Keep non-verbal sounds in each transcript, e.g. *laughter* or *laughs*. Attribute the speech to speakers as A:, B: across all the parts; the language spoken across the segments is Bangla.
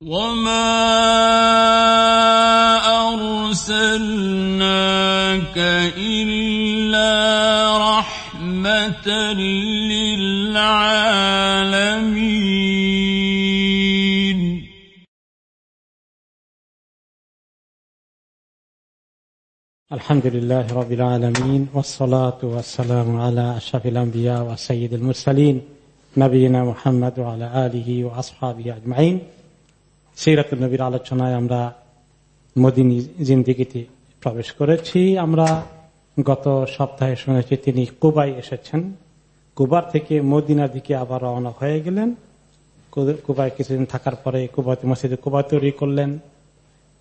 A: وما أرسلناك إلا رحمة للعالمين
B: الحمد لله رب العالمين والصلاة والسلام على أشرف الأنبياء وسيد المرسلين نبينا محمد وعلى آله وأصحابه أجمعين. সিরাত নবীর আলোচনায় আমরা মদিনী জিন্দিগিতে প্রবেশ করেছি। আমরা গত সপ্তাহে শুনেছি তিনি কুবাই এসেছেন। কুবার থেকে মদিনার দিকে আবার রওনা হয়ে গেলেন। কুবাই কিছুদিন থাকার পরে কুবাতে মসজিদে কুবা তৈরি করলেন।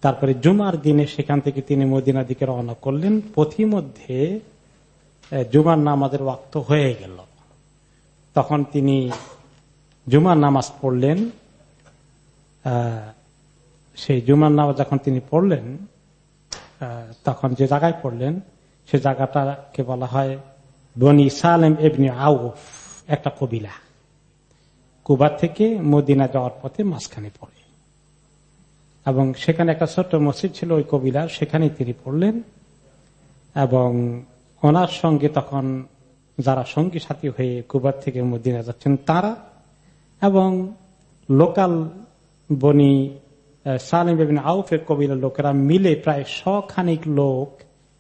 B: তারপরে জুমার দিনে সেখান থেকে তিনি মদিনার দিকে রওনা করলেন। পথিমধ্যে জুমার নামাজের ওয়াক্ত হয়ে গেল। তখন তিনি জুমার নামাজ পড়লেন। সেই জুমার নামাজ যখন তিনি পড়লেন তখন যে জায়গায় পড়লেন, সে জায়গাটাকে বলা হয় বনি সালেম এবনি আউফ, একটা কবিলা। কুবার থেকে মদিনা যাওয়ার পথে মাঝখানে পড়ে। এবং সেখানে একটা ছোট্ট মসজিদ ছিল, ওই কবিলা সেখানে তিনি পড়লেন। এবং ওনার সঙ্গে তখন যারা সঙ্গী সাথী হয়ে কুবার থেকে মদিনা যাচ্ছেন তারা, এবং লোকাল বনি সালিম বিন আউফের কবিরার লোকেরা মিলে প্রায় শখানিক লোক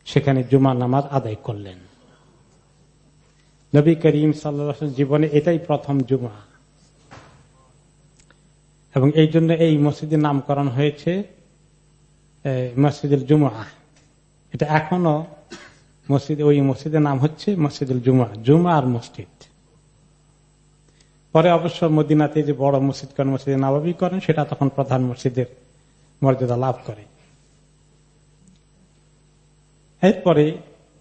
B: সেখানে জুমা নামাজ আদায় করলেন। নবী করিম সাল্লা জীবনে এটাই প্রথম জুমা। এবং এই জন্য এই মসজিদের নামকরণ হয়েছে মসজিদুল জুমা এটা এখনও মসজিদ, ওই মসজিদের নাম হচ্ছে মসজিদুল জুমা জুমা আর মসজিদ। পরে অবশ্য মদিনাতে যে বড় মসজিদ করেন মসজিদে নবাবী করেন, সেটা তখন প্রধান মসজিদের মর্যাদা লাভ করে। এরপরে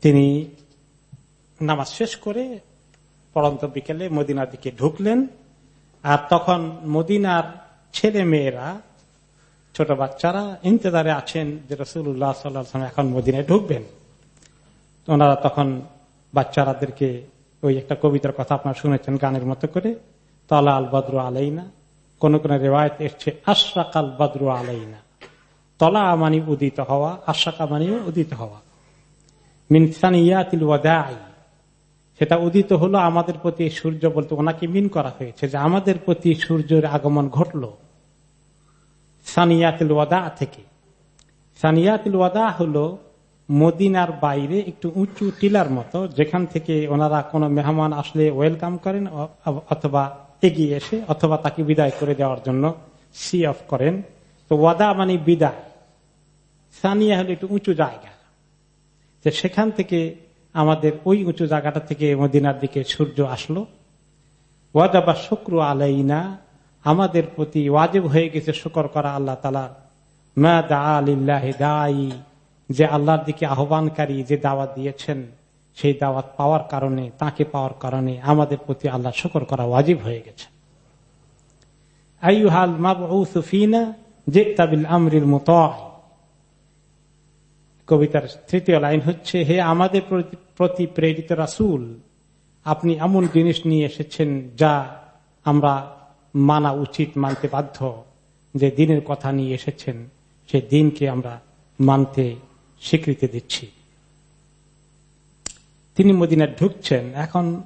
B: তিনি নামাজ শেষ করে পরন্ত বিকেলে মদিনার দিকে ঢুকলেন। আর তখন মদিনার ছেলে মেয়েরা, ছোট বাচ্চারা ইন্তজারে আছেন যে রসুল্লাহ সাল্লাম এখন মদিনায় ঢুকবেন। ওনারা তখন বাচ্চারাদেরকে ওই একটা কবিতার কথা আপনারা শুনেছেন গানের মতো করে তলা আল বদ্রু আলাইনা। কোন কোন রেওয়ায়ত এসছে আশরাক আল বদ্রু আলাইনা। তলা মানি উদিত হওয়া আশাকা মানিও উদিত হওয়া। মিনসানিয়াতিল ওয়াদাই। সেটা উদিত হলো আমাদের প্রতি সূর্য বলতে ওনাকে মিন করা হয়েছে যে আমাদের প্রতি সূর্যের আগমন ঘটল। সানিয়াতিল ওয়াদা থেকে। সানিয়াতিল ওয়াদা হলো মদিনার বাইরে একটু উঁচু টিলার মতো, যেখান থেকে ওনারা কোনো মেহমান আসলে ওয়েলকাম করেন অথবা এগিয়ে এসে অথবা তাকে বিদায় করে দেওয়ার জন্য সি অফ করেন। তো ওয়াদা মানে বিদায়। সানিয়া হলো একটু উঁচু জায়গা। যে সেখান থেকে আমাদের ওই উঁচু জায়গাটা থেকে মদিনার দিকে সূর্য আসলো। ওয়াদা বা শুক্র আলাইনা, আমাদের প্রতি ওয়াজিব হয়ে গেছে শুকর করা আল্লাহ তালা মা দা আলিল্লাহ দায়ী যে আল্লাহর দিকে আহ্বানকারী যে দাওয়াত দিয়েছেন। সেই দাওয়াত পাওয়ার কারণে, তাকে পাওয়ার কারণে আমাদের প্রতি আল্লাহ শুকর করা ওয়াজিব হয়ে গেছে। কবিতার তৃতীয় লাইন হচ্ছে, হে আমাদের প্রতি প্রেরিত রাসুল, আপনি এমন জিনিস নিয়ে এসেছেন যা আমরা মানা উচিত, মানতে বাধ্য। যে দিনের কথা নিয়ে এসেছেন, সে দিনকে আমরা মানতে স্বীকৃতি দিচ্ছি। তিনি মদিনা ঢুকছেন। এখন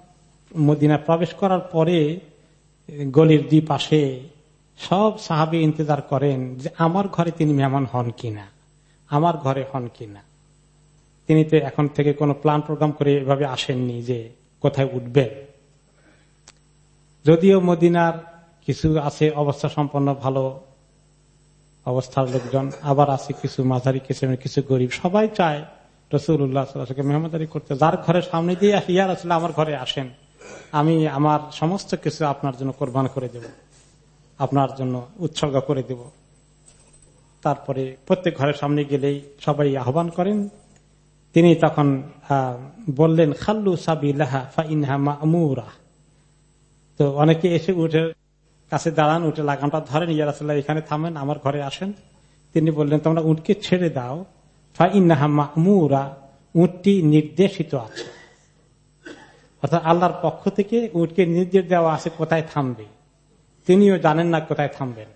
B: মদিনা প্রবেশ করার পরে, গলির দুই পাশে সব সাহাবি ইন্তজার করেন যে, আমার ঘরে তিনি মেহমান হন কিনা? আমার ঘরে হন কিনা? তিনি তো এখন থেকে কোনো প্ল্যান প্রোগ্রাম করে এভাবে আসেননি যে, কোথায় উঠবেন যদিও মদিনার কিছু আছে, অবস্থা সম্পন্ন ভালো অবস্থার লোকজন, আবার আছে কিছু মাঝারি কিছু গরিব। সবাই চায় রসুল্লাহকে মেহমাদারি করতে, যার ঘরের সামনে দিয়ে ইয়ার আসলে আমার ঘরে আসেন। আমি আমার সমস্ত কিছু আপনার জন্য কোরবান করে দেব। আপনার জন্য উৎসর্গ করে দেব। তারপরে প্রত্যেক ঘরের সামনে গেলেই সবাই আহ্বান করেন। তিনি তখন বললেন, খাল্লু সাবিল্লাহা ফাইনহা মামুরা। তো অনেকে এসে উঠে, কাছে দাঁড়ান, উঠে লাগামটা ধরেন ইয়ারাসাল্লাহ এখানে থামেন, আমার ঘরে আসেন। তিনি বললেন, তোমরা উঠকে ছেড়ে দাও। ফাইনাহা মামুরা উঠটি নির্দেশিত আছে। অর্থাৎ আল্লাহর পক্ষ থেকে উঠকে নির্দেশ দেওয়া আছে কোথায় থামবে। তিনিও জানেন না কোথায় থামবেন।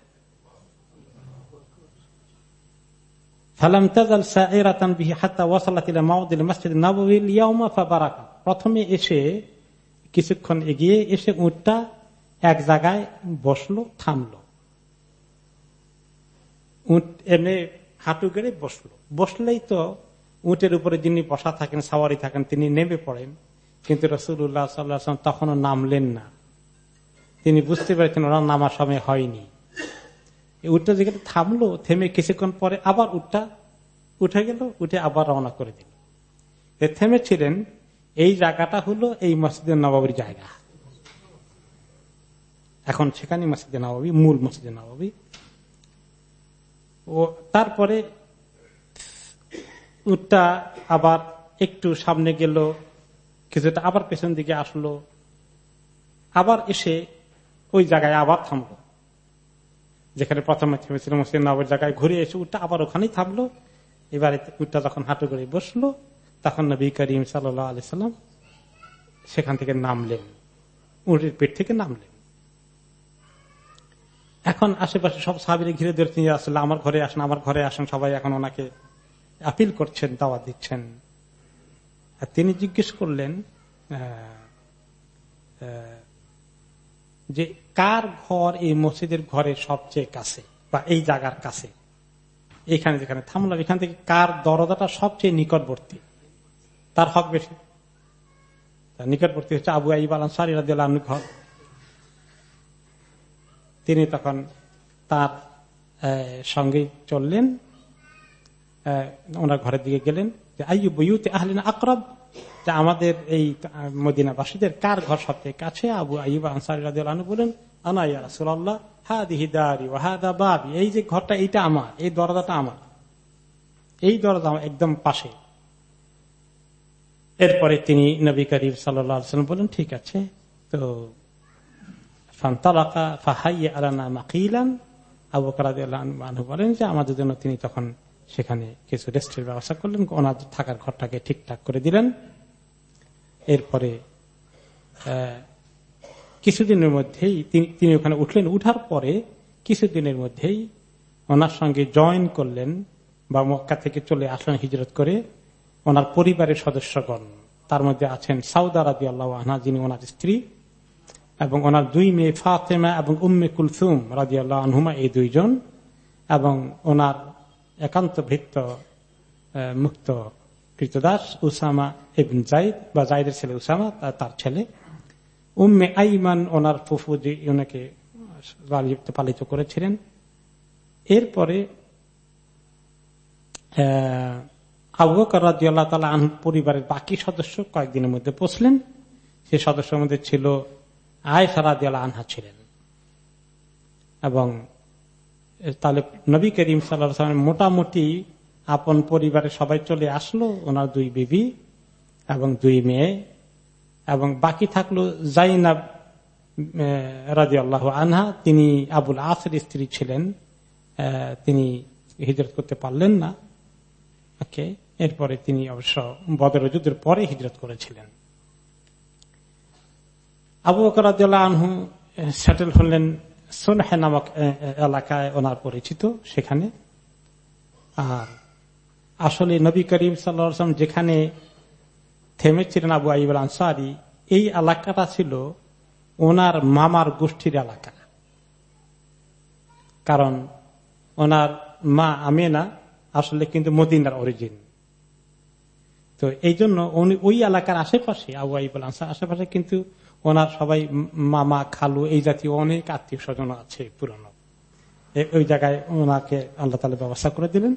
B: প্রথমে এসে কিছুক্ষণ এগিয়ে এসে উঠটা এক জায়গায় বসল, থামলো। উঠ এমনি হাঁটু গেড়ে বসল। বসলেই তো উটের উপরে যিনি বসা থাকেন, সাওয়ারি থাকেন, তিনি নেমে পড়েন। কিন্তু রসুল্লাহ সাল্লাম তখনও নামলেন না। তিনি বুঝতে পেরেছেন ওরা নামার সময় হয়নি। উঠটা যেখানে থামলো, থেমে কিছুক্ষণ পরে আবার উঠটা উঠে গেল, উঠে আবার রওনা করে দিল। থেমেছিলেন, এই জায়গাটা হলো এই মসজিদের নবাবীর জায়গা। এখন সেখানে মসজিদে নবাবী, মূল মসজিদে নবাবী। ও তারপরে উটটা আবার একটু সামনে গেল, কিছুটা আবার পেছন দিকে আসলো, আবার এসে ওই জায়গায় আবার থামলো। যেখানে প্রথমে থেমেছিল নবর জায়গায় ঘুরে এসে উঠটা আবার ওখানেই থামলো। এবারে উঠটা যখন হাঁটু করে বসল, তখন নবী করিম সাল্লাহ আলি সাল্লাম সেখান থেকে নামলেন। উটের পেট থেকে নামলেন। এখন আশেপাশে সব সাহাবিরে ঘিরে ধরে আসলে, আমার ঘরে আসেন, আমার ঘরে আসেন, সবাই এখন ওনাকে আপিল করছেন দাওয়া দিচ্ছেন। আর তিনি জিজ্ঞেস করলেন যে কার ঘর এই মসজিদের ঘরের সবচেয়ে কাছে বা এই জায়গার কাছে? এখানে যেখানে থামলাম এখান থেকে কার দরজাটা সবচেয়ে নিকটবর্তী? তার হক বেশি। নিকটবর্তী হচ্ছে আবু আইব আলম সারিরা ঘর। তিনি তখন তার সঙ্গে চললেন। ওনার ঘরের দিকে গেলেন যে আইয়ু আহলেন আকরব? যে আমাদের এই মদিনাবাসীদের কার ঘর সবচেয়ে কাছে? আবু আইব আনসারি বলেন আনাইয়া রাসুল্লাহ হা দিহিদারি ওয়াহাদা বাবি। এই যে ঘরটা, এইটা আমার, এই দরজাটা আমার। এই দরজা একদম পাশে। এরপরে তিনি নবী করিম সাল্লাম বলেন, ঠিক আছে, তো বলেন যে, আমাদের জন্য তিনি তখন সেখানে কিছু রেস্টের ব্যবস্থা করলেন, ওনার থাকার ঘরটাকে ঠিকঠাক করে দিলেন। এরপরে কিছুদিনের মধ্যেই তিনি ওখানে উঠলেন। উঠার পরে কিছুদিনের মধ্যেই ওনার সঙ্গে জয়েন করলেন বা মক্কা থেকে চলে আসলেন হিজরত করে ওনার পরিবারের সদস্যগণ। তার মধ্যে আছেন সাউদা রাজি আল্লাহ আহনা যিনি ওনার স্ত্রী এবং ওনার দুই মেয়ে ফাতেমা এবং উম্মে কুলসুম রাজি আল্লাহ আনহুমা, এই দুইজন এবং ওনার একান্ত ভৃত্ত মুক্ত কৃতদাস উসামা এবিন জাইদ বা জাইদের ছেলে উসামা তার ছেলে। উম্মে আইমান ওনার ফুফুজি ওনাকে পালিত করেছিলেন। এরপরে তালা আন পরিবারের বাকি সদস্য কয়েকদিনের মধ্যে পৌঁছলেন। সে সদস্যের মধ্যে ছিল আয়সা রাজি আল্লাহ আনহা ছিলেন। এবং তাহলে নবী করিম সাল্লা মোটামুটি আপন পরিবারে সবাই চলে আসলো, ওনার দুই বিবি এবং দুই মেয়ে। এবং বাকি থাকল জাইনাব রাজি আল্লাহ আনহা। তিনি আবুল আসের স্ত্রী ছিলেন তিনি হিজরত করতে পারলেন না। ওকে, এরপরে তিনি অবশ্য বদর যুদ্ধের পরে হিজরত করেছিলেন। আবু বকর আনহু সেটেল হলেন সোনহে নামক এলাকায় ওনার পরিচিত সেখানে। আর আসলে নবী করিম সাল্লাম যেখানে থেমেছিলেন আবু আইব আনসারি এই এলাকাটা ছিল ওনার মামার গোষ্ঠীর এলাকা। কারণ ওনার মা আমেনা আসলে কিন্তু মদিনার অরিজিন। তো এই জন্য উনি ওই এলাকার আশেপাশে, আবু আইব আনসার আশেপাশে কিন্তু ওনার সবাই মামা, খালু, এই জাতীয় অনেক আত্মীয় স্বজন আছে পুরনো। ওই জায়গায় ওনাকে আল্লাহ তালা ব্যবস্থা করে দিলেন।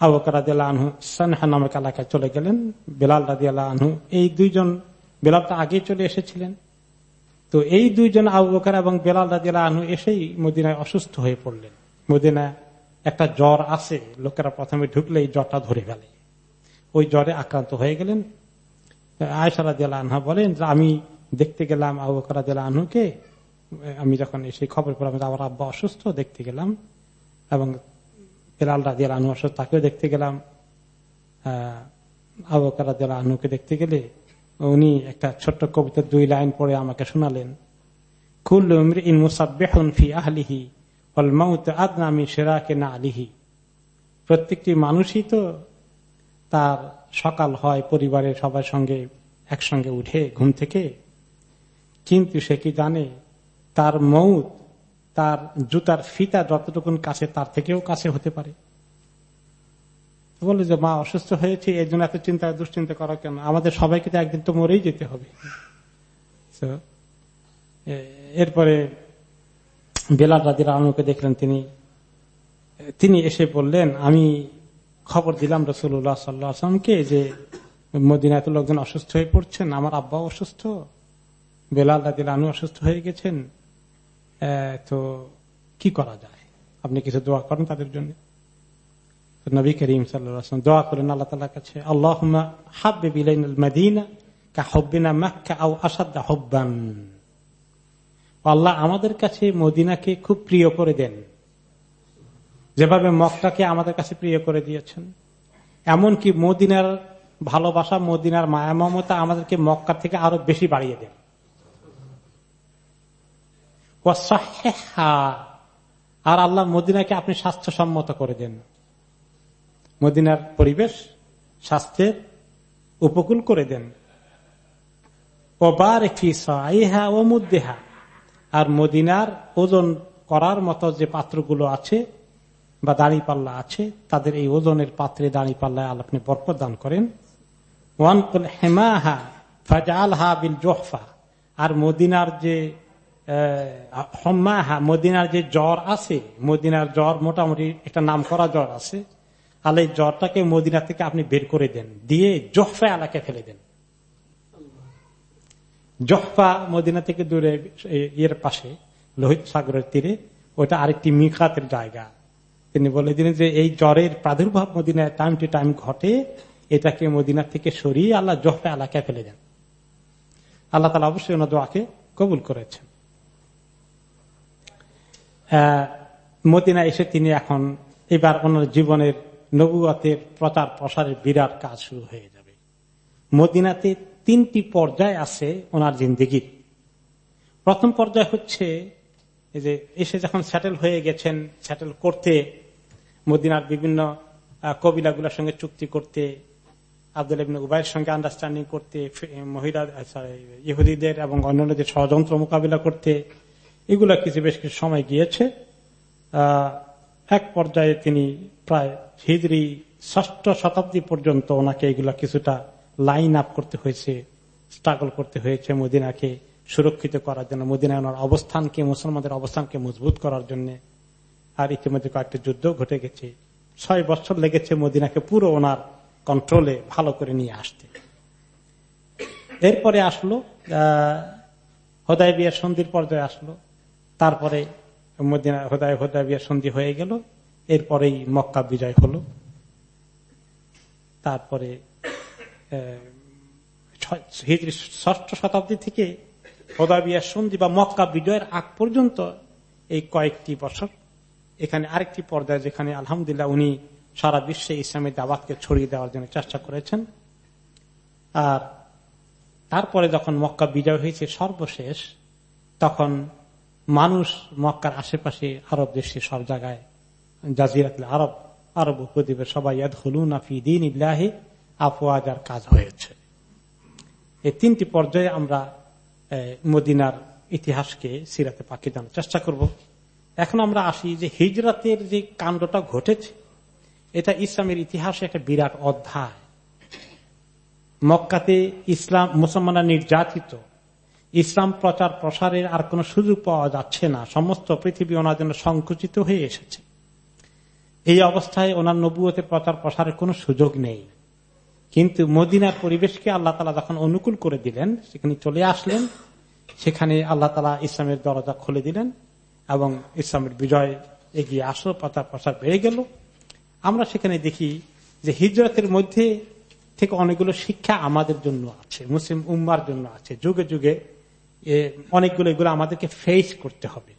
B: আবকারাদিয়াল আনহু, সানহা এলাকায় চলে গেলেন। বেলাল রাদিয়াল আনহু, এই দুইজন বেলাল আগে চলে এসেছিলেন। তো এই দুইজন আবু বকর এবং বেলাল রাজিয়াল আনহু এসেই মদিনায় অসুস্থ হয়ে পড়লেন। মদিনায় একটা জ্বর আছে, লোকেরা প্রথমে ঢুকলে এই জ্বরটা ধরে ফেলে। ওই জ্বরে আক্রান্ত হয়ে গেলেন। আয়সারা আনহা বলেন আমি দেখতে গেলাম আবু আমি যখন সেই খবর পেলাম আমার আব্বা অসুস্থ, দেখতে গেলাম এবং বেলাল রাজিয়াল আনু অসুস্থ, তাকেও দেখতে গেলাম। আবু বকরা আনহুকে দেখতে গেলে উনি একটা ছোট্ট কবিতার দুই লাইন পড়ে আমাকে শোনালেন। প্রত্যেকটি মানুষই তো তার সকাল হয়, পরিবারের সবার সঙ্গে একসঙ্গে উঠে ঘুম থেকে। কিন্তু সে কি জানে, তার মৌত, তার জুতার ফিতা যতটুকুন কাছে, তার থেকেও কাছে হতে পারে। বলে যে, মা, অসুস্থ হয়েছে, এই জন্য এত চিন্তা দুশ্চিন্তা করা কেন? আমাদের সবাইকে তো একদিন তো মরেই যেতে হবে। এরপরে বেলাল রাজির আনুকে দেখলেন তিনি। তিনি এসে বললেন, আমি খবর দিলাম রসুল্লাহ সাল্লাহ আসলামকে যে মদিনায় তো লোকজন অসুস্থ হয়ে পড়ছেন, আমার আব্বাও অসুস্থ, বেলাল রাজির আনু অসুস্থ হয়ে গেছেন। তো কি করা যায়? আপনি কিছু দোয়া করেন তাদের জন্য? নবী করিম সাল্লাম দোয়া করেন আল্লাহ তালার কাছে আল্লাহ হাব্বে বিলাইন হব্বিনা মাক্কা আও আসাদ্দা হব্বান। আল্লাহ আমাদের কাছে মদিনাকে খুব প্রিয় করে দেন। যেভাবে মক্কাকে আমাদের কাছে প্রিয় করে দিয়েছেন, এমনকি মদিনার ভালোবাসা, মদিনার মায়া মমতা আমাদেরকে মক্কা থেকে আরও বেশি বাড়িয়ে দেন আর আল্লাহ মদিনাকে আপনি স্বাস্থ্যসম্মত করে দেন। মদিনার পরিবেশ স্বাস্থ্যের উপকূল করে দেন। ও বার ইহা ও মুদেহা আর মদিনার ওজন করার মতো যে পাত্রগুলো আছে বা দাড়ি পাল্লা আছে, তাদের এই ওজনের পাত্রে দাড়ি পাল্লায় আল আপনি বরকত দান করেন। ওয়ান হেমাহা ফাজাল হা বিল জোহফা। আর মদিনার যে হম্মাহা, মদিনার যে জ্বর আছে, মদিনার জ্বর মোটামুটি একটা নাম করা জ্বর আছে আর এই জ্বরটাকে মদিনা থেকে আপনি বের করে দেন, দিয়ে জোহফা এলাকায় ফেলে দেন। জহফা মদিনা থেকে দূরে ইয়ের পাশে, লোহিত সাগরের তীরে ওটা আরেকটি মিখাতের জায়গা। তিনি বলে দিলেন যে, এই জ্বরের প্রাদুর্ভাব মদিনায় টাইম টু টাইম ঘটে। এটাকে মদিনা থেকে সরিয়ে আল্লাহ জহফা এলাকায় ফেলে দেন। আল্লাহ তালা অবশ্যই ওনার দোয়াকে কবুল করেছেন। মদিনা এসে তিনি এখন এবার ওনার জীবনের নবুয়াতের প্রচার প্রসারের বিরাট কাজ শুরু হয়ে যাবে। মদিনাতে তিনটি পর্যায় আছে ওনার জিন্দিগির। প্রথম পর্যায় হচ্ছে যে এসে যখন সেটেল হয়ে গেছেন সেটেল করতে মদিনার বিভিন্ন কবিলাগুলোর সঙ্গে চুক্তি করতে আব্দুল উবাইয়ের সঙ্গে আন্ডারস্ট্যান্ডিং করতে মহিলা ইহুদিদের এবং অন্যান্যদের ষড়যন্ত্র মোকাবিলা করতে, এগুলো কিছু বেশ কিছু সময় গিয়েছে। এক পর্যায়ে তিনি প্রায় হিদরি ষষ্ঠ শতাব্দী পর্যন্ত ওনাকে এগুলা কিছুটা লাইন আপ করতে হয়েছে স্ট্রাগল করতে হয়েছে মদিনাকে সুরক্ষিত করার জন্য, মদিনায় ওনার অবস্থানকে, মুসলমানদের অবস্থানকে মজবুত করার জন্য। আর ইতিমধ্যে কয়েকটি যুদ্ধ ঘটে গেছে। ছয় বছর লেগেছে মদিনাকে পুরো ওনার কন্ট্রোলে ভালো করে নিয়ে আসতে। এরপরে আসলো হোদায় বিয়ার সন্ধির পর্যায়ে আসলো। তারপরে মদিনা হোদায় হোদায় বিয়ার সন্ধি হয়ে গেল। এরপরেই মক্কা বিজয় হলো। তারপরে ষষ্ঠ শতাব্দী থেকে হোদাবিয়া সন্ধি বা মক্কা বিজয়ের আগ পর্যন্ত এই কয়েকটি বছর এখানে আরেকটি পর্যায়ে যেখানে আলহামদুলিল্লাহ উনি সারা বিশ্বে ইসলামের দাবাতকে ছড়িয়ে দেওয়ার জন্য চেষ্টা করেছেন। আর তারপরে যখন মক্কা বিজয় হয়েছে সর্বশেষ, তখন মানুষ মক্কার আশেপাশে আরব দেশে সব জায়গায় জাজিরাত আরব আরব উপদ্বীপের সবাই দিন ইল্লাহি আফওয়াজার কাজ হয়েছে। এই তিনটি পর্যায়ে আমরা মদিনার ইতিহাসকে সিরাতে পাখি জানার চেষ্টা করব। এখন আমরা আসি যে হিজরাতের যে কাণ্ডটা ঘটেছে, এটা ইসলামের ইতিহাসে একটা বিরাট অধ্যায়। মক্কাতে ইসলাম, মুসলমানরা নির্যাতিত। ইসলাম প্রচার প্রসারের আর কোন সুযোগ পাওয়া যাচ্ছে না। সমস্ত পৃথিবী ওনার জন্য সংকুচিত হয়ে এসেছে। এই অবস্থায় ওনার নবুয়তের প্রচার প্রসারের কোন সুযোগ নেই। কিন্তু মদিনার পরিবেশকে আল্লাহ তালা যখন অনুকূল করে দিলেন, সেখানে চলে আসলেন, সেখানে আল্লাহ তালা ইসলামের দরজা খুলে দিলেন। এবং ইসলামের বিজয় এগিয়ে আসলো প্রচার প্রসার বেড়ে গেল। আমরা সেখানে দেখি যে হিজরতের মধ্যে থেকে অনেকগুলো শিক্ষা আমাদের জন্য আছে, মুসলিম উম্মার জন্য আছে। যুগে যুগে অনেকগুলো এগুলো আমাদেরকে ফেস করতে হবে।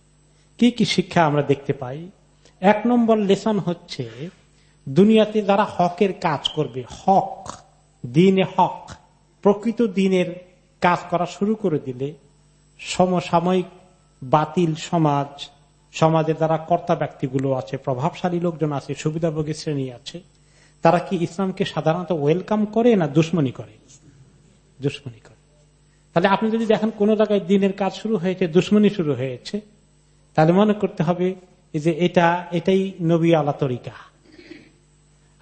B: কি কি শিক্ষা আমরা দেখতে পাই? এক নম্বর লেসন হচ্ছে, দুনিয়াতে যারা হকের কাজ করবে, হক, দিনে হক, প্রকৃত দিনের কাজ করা শুরু করে দিলে সমসাময়িক বাতিল সমাজ, সমাজের যারা কর্তা ব্যক্তিগুলো আছে, প্রভাবশালী লোকজন আছে, সুবিধাভোগী শ্রেণি আছে, তারা কি ইসলামকে সাধারণত ওয়েলকাম করে না দুশ্মনী করে? দুশ্মনী করে। তাহলে আপনি যদি দেখেন কোন জায়গায় দিনের কাজ শুরু হয়েছে, দুশ্মনী শুরু হয়েছে, তাহলে মনে করতে হবে যে এটা, এটাই নবী আলা তরিকা।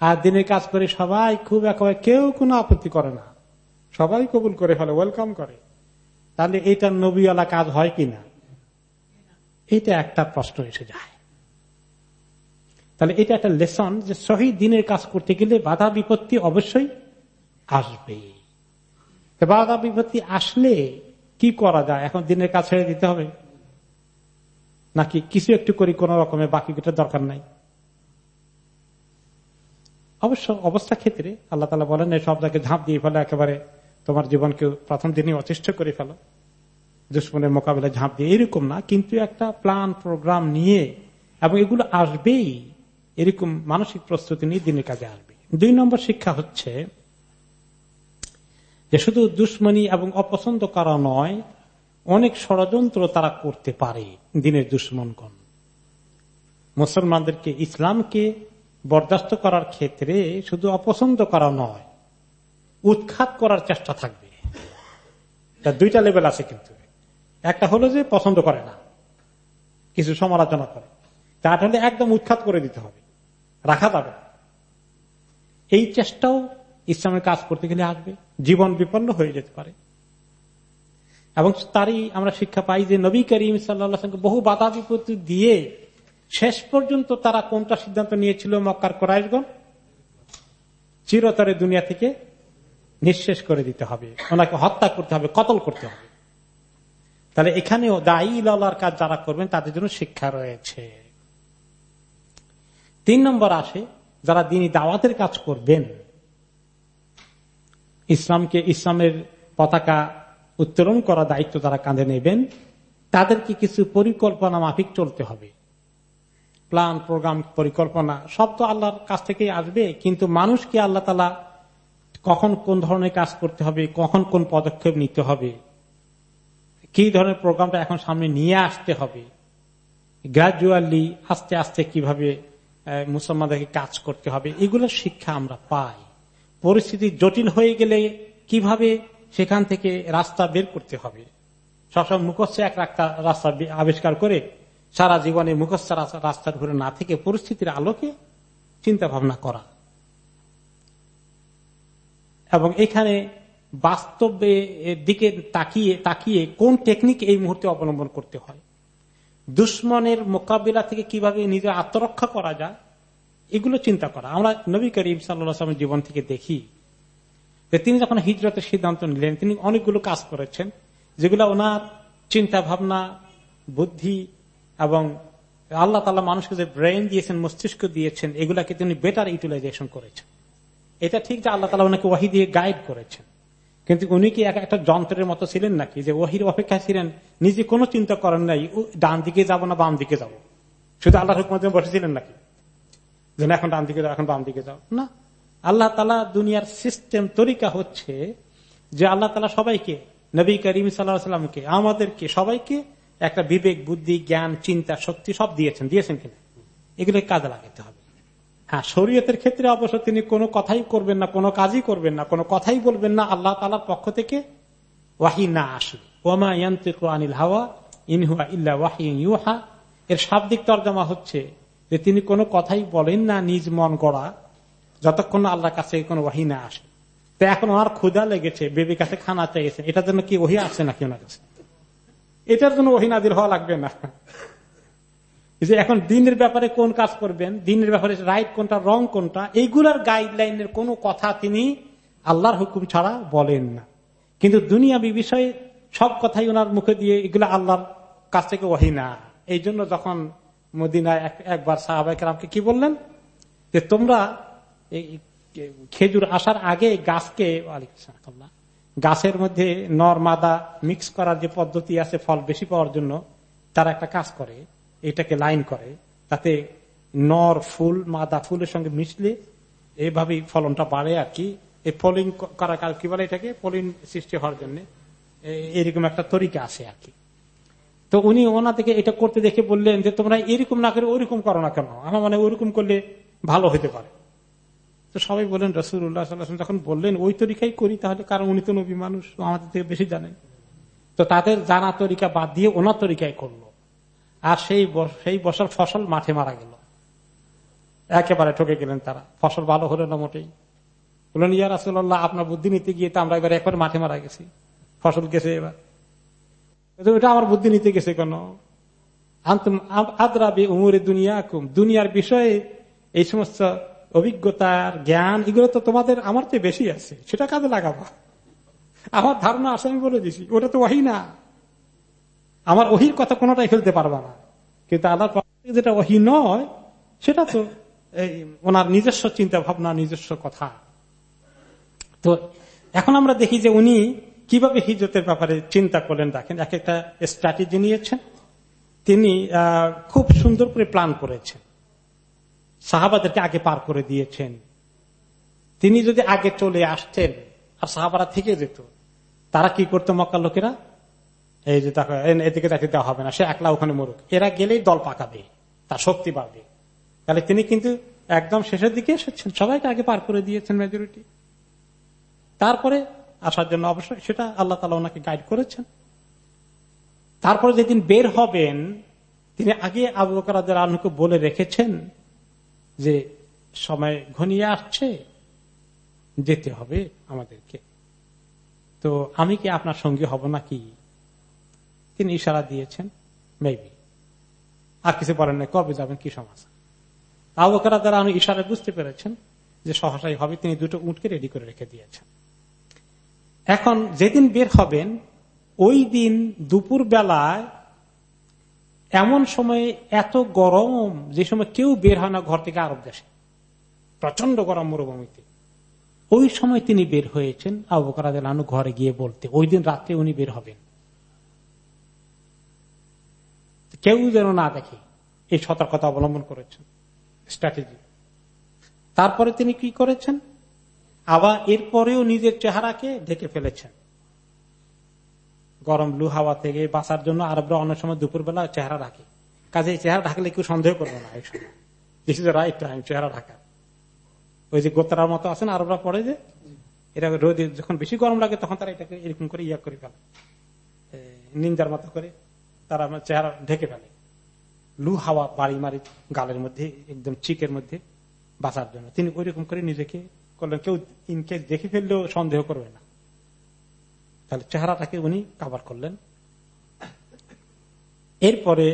B: আর দিনের কাজ করে সবাই খুব একেবারে কেউ কোনো আপত্তি করে না। সবাই কবুল করে ফেলে ওয়েলকাম করে। তাহলে এটা নবীওয়ালা কাজ হয় কিনা? এটা একটা প্রশ্ন এসে যায়। তাহলে এটা একটা লেসন যে শহীদ দিনের কাজ করতে গেলে বাধা বিপত্তি অবশ্যই আসবে। বাধা বিপত্তি আসলে কি করা যায়? এখন দিনের কাজ ছেড়ে দিতে হবে? নাকি কিছু একটু করি কোন রকমে বাকি কিছু দরকার নাই? অবশ্য অবস্থা ক্ষেত্রে আল্লাহ তালা বলেন সব জায়গায় ঝাঁপ দিয়ে ফেলে, একেবারে তোমার জীবনকে প্রথম দিনই অতিষ্ঠ করে ফেলো। দুশ্মনের মোকাবেলা ঝাঁপ দিয়ে, এরকম না, কিন্তু একটা প্ল্যান প্রোগ্রাম নিয়ে, এবং এগুলো আসবেই, এরকম মানসিক প্রস্তুতি নিয়ে দিনের কাজে আসবে। দুই নম্বর শিক্ষা হচ্ছে যে শুধু দুশ্মনী এবং অপছন্দ করা নয়, অনেক ষড়যন্ত্র তারা করতে পারে দিনের দুশ্মনগণ। মুসলমানদেরকে ইসলামকে বরদাস্ত করার ক্ষেত্রে শুধু অপছন্দ করা নয়, উৎখাত করার চেষ্টা থাকবে। দুইটা লেভেল আছে কিন্তু। একটা হলো যে পছন্দ করে না। কিছু সমালোচনা করে। তার একদম উৎখাত করে দিতে হবে। রাখা যাবে। এই চেষ্টাও ইসলামের কাজ করতে গেলে আসবে। জীবন বিপন্ন হয়ে যেতে পারে। এবং তারই আমরা শিক্ষা পাই যে নবী করিম সাল্লাহ বহু বাধা বিপত্তি দিয়ে শেষ পর্যন্ত তারা কোনটা সিদ্ধান্ত নিয়েছিল মক্কার কোরআশগণ চিরতরে দুনিয়া থেকে নিঃশেষ করে দিতে হবে। ওনাকে হত্যা করতে হবে, কতল করতে হবে। তাহলে এখানেও দায়ী লালার কাজ যারা করবেন, তাদের জন্য শিক্ষা রয়েছে। তিন নম্বর আসে, যারা দিনই দাওয়াতের কাজ করবেন। ইসলামকে, ইসলামের পতাকা উত্তোলন করা দায়িত্ব তারা কাঁধে নেবেন, তাদেরকে কিছু পরিকল্পনা মাফিক চলতে হবে। প্ল্যান, প্রোগ্রাম, পরিকল্পনা, সব তো আল্লাহর কাছ থেকেই আসবে, কিন্তু মানুষকে আল্লাহ তালা কখন কোন ধরনের কাজ করতে হবে, কখন কোন পদক্ষেপ নিতে হবে কি ধরনের প্রোগ্রামটা এখন সামনে নিয়ে আসতে হবে? গ্রাজুয়ালি আস্তে আস্তে কীভাবে মুসলমানদেরকে কাজ করতে হবে? এগুলো শিক্ষা আমরা পাই। পরিস্থিতি জটিল হয়ে গেলে কীভাবে সেখান থেকে রাস্তা বের করতে হবে? সবসময় মুখস্থ এক রাস্তা রাস্তা আবিষ্কার করে সারা জীবনে মুখস্থ রাস্তার ঘুরে না থেকে পরিস্থিতির আলোকে চিন্তা ভাবনা করা। এবং এখানে বাস্তবে দিকে তাকিয়ে তাকিয়ে কোন টেকনিক এই মুহূর্তে অবলম্বন করতে হয়? দুশ্মনের মোকাবিলা থেকে কীভাবে নিজের আত্মরক্ষা করা যায়? এগুলো চিন্তা করা। আমরা নবী করিম সাল্লামের জীবন থেকে দেখি যে তিনি যখন হিজরতের সিদ্ধান্ত নিলেন, তিনি অনেকগুলো কাজ করেছেন, যেগুলো ওনার চিন্তা ভাবনা, বুদ্ধি এবং আল্লাহ তালা মানুষকে যে ব্রেন দিয়েছেন, মস্তিষ্ক দিয়েছেন, এগুলাকে তিনি বেটার ইউটিলাইজেশন করেছেন। এটা ঠিক যে আল্লাহ তালা ওনাকে ওয়াহি দিয়ে গাইড করেছেন। কিন্তু উনি কি একটা যন্ত্রের মতো ছিলেন নাকি? যে ওহির অপেক্ষা ছিলেন। নিজে কোনো চিন্তা করেন নাই ডান দিকে যাব না বাম দিকে যাব? শুধু আল্লাহ জন্য বসেছিলেন নাকি? যেন এখন ডান দিকে যাও, এখন বাম দিকে যাও। না। আল্লাহ তালা দুনিয়ার সিস্টেম তরিকা হচ্ছে যে আল্লাহ তালা সবাইকে, নবী করিম সাল্লামকে আমাদেরকে সবাইকে একটা বিবেক, বুদ্ধি, জ্ঞান, চিন্তা, শক্তি সব দিয়েছেন। দিয়েছেন কিনা? এগুলো কাজে লাগাতে হবে। হ্যাঁ শরীয়তের ক্ষেত্রে অবশ্য তিনি কোনো কথাই করবেন না, কোনো কাজই করবেন না, কোনো কথাই বলবেন না, আল্লাহ তালার পক্ষ থেকে ওয়াহি না আসে ওমা আনিল হাওয়া ইনহুয়া ইল্লা ওয়াহি ইউহা। এর শাব্দিক তর্জমা হচ্ছে যে তিনি কোনো কথাই বলেন না নিজ মন গড়া, যতক্ষণ আল্লাহর কাছে কোনো ওয়াহি না আসে। তো এখন ওনার ক্ষুদা লেগেছে, বেবি কাছে খানা চাইছে, এটার জন্য কি ওহি আসছে নাকি ওনার কাছে? এটার জন্য ওহি নাদির হওয়া লাগবে না। যে এখন দিনের ব্যাপারে কোন কাজ করবেন? দিনের ব্যাপারে রাইট কোনটা রং কোনটা? এইগুলার গাইডলাইনের কোনো কথা তিনি আল্লাহর হুকুম ছাড়া বলেন না। কিন্তু দুনিয়াবি বিষয়ে সব কথাই ওনার মুখে দিয়ে এগুলো আল্লাহর কাছ থেকে ওহি না। এই জন্য যখন মদিনায় একবার সাহাবাহামকে কি বললেন? যে তোমরা খেজুর আসার আগে গাছকে গাছের মধ্যে নর মাদা মিক্স করার যে পদ্ধতি আছে ফল বেশি পাওয়ার জন্য, তারা একটা কাজ করে। এটাকে লাইন করে। তাতে নর ফুল, মাদা ফুলের সঙ্গে মিশলে এইভাবেই ফলনটা বাড়ে আর কি। এই ফলিং করা কি বলে এটাকে? ফলিন সৃষ্টি হওয়ার জন্য। এরকম একটা তরিকা আছে আর কি। তো উনি ওনা থেকে এটা করতে দেখে বললেন যে, তোমরা এরকম না করে ওইরকম করো না কেন? আমার মানে ওইরকম করলে ভালো হতে পারে। তো সবাই বললেন রসুল উল্লাহ যখন বললেন, ওই তরিকাই করি, তাহলে কারণ উনি তো নবী মানুষ আমাদের থেকে বেশি জানেন। তো তাদের জানা তরিকা বাদ দিয়ে ওনার তরিকায় করল। আর সেই সেই বছর ফসল মাঠে মারা গেল। একেবারে ঠকে গেলেন তারা। ফসল ভালো হলো না মোটেই। বললেন, ইয়া রাসুল্লাহ আপনার বুদ্ধি নিতে গিয়ে তো আমরা এবার একবার মাঠে মারা গেছি। ফসল গেছে এবার। ওটা আমার বুদ্ধি নিতে গেছে কেন? আদ্রাবি উমরে দুনিয়া দুনিয়ার বিষয়ে এই সমস্ত অভিজ্ঞতার জ্ঞান, এগুলো তো তোমাদের আমার চেয়ে বেশি আছে। সেটা কাজে লাগাবো। আমার ধারণা আছে, আমি বলে দিছি। ওটা তো ওহি না। আমার ওহির কথা কোনোটাই ফেলতে পারবা না। কিন্তু আল্লাহ যেটা ওহি নয়, সেটা তো এই ওনার নিজস্ব চিন্তা ভাবনা নিজস্ব কথা। তো এখন আমরা দেখি যে উনি কীভাবে হিজরতের ব্যাপারে চিন্তা করলেন। দেখেন, এক একটা স্ট্র্যাটেজি নিয়েছেন। তিনি খুব সুন্দর করে প্ল্যান করেছেন। সাহাবাদেরকে আগে পার করে দিয়েছেন। তিনি যদি আগে চলে আসতেন, আর সাহাবারা থেকে যেত, তারা কি করতো মক্কা লোকেরা? এই যে দেখো এদিকে দেখে দেওয়া হবে না। সে একলা ওখানে মরুক। এরা গেলেই দল পাকাবে, তার শক্তি বাড়বে। তাহলে তিনি কিন্তু একদম শেষের দিকে এসেছেন। সবাইকে আগে পার করে দিয়েছেন মেজরিটি তারপরে আসার জন্য অবশ্যই সেটা আল্লাহ তালা ওনাকে গাইড করেছেন। তারপরে যেদিন বের হবেন, তিনি আগে আবু বকরাদের আলুকে বলে রেখেছেন যে, সময় ঘনিয়ে আসছে, যেতে হবে আমাদেরকে। তো আমি কি আপনার সঙ্গী হব নাকি? তিনি ইশারা দিয়েছেন মেবি আর কিছু বলেন না কবে যাবেন, কি সমস্যা? আবকারা দ্বারা আমি ইশারা বুঝতে পেরেছেন যে সহসাই হবে, তিনি দুটো উঠকে রেডি করে রেখে দিয়েছেন। এখন যেদিন বের হবেন, ওই দিন দুপুর বেলায় এমন সময় এত গরম, যে সময় কেউ বের হয় না ঘর থেকে আরব দেশে। প্রচণ্ড গরম মরুভূমিতে। ওই সময় তিনি বের হয়েছেন আবকারা আনু ঘরে গিয়ে বলতে, ওই দিন রাত্রে উনি বের হবেন। কেউ যেন না দেখে এই সতর্কতা অবলম্বন করেছেন। স্ট্র্যাটেজি তারপরে তিনি কি করেছেন? আবার এরপরেও নিজের চেহারাকে ঢেকে ফেলেছেন। গরম লু হাওয়া থেকে বাঁচার জন্য আরবরা অনেক সময় দুপুরবেলা চেহারা রাখে কাজে চেহারা ঢাকলে কেউ সন্দেহ করবে না দিস ইজ রাইট টাইম চেহারা ঢাকা। ওই যে গোতার মতো আছেন আরবরা পড়ে যে? এটা রোদে যখন বেশি গরম লাগে তখন তারা এটাকে এরকম করে ইয়া করে ফেলে। নিন্দার মতো করে। তারা চেহারা ঢেকে ফেলে। লু হাওয়া বাড়ি মারি গালের মধ্যে, একদম চিকের মধ্যে বাঁচার জন্য। তিনি ওই রকম করে নিজেকে করলেন, কেউ ইনকেস দেখে ফেললেও সন্দেহ করবে না। তাহলে চেহারাটাকে উনি কাবার করলেন। এরপরে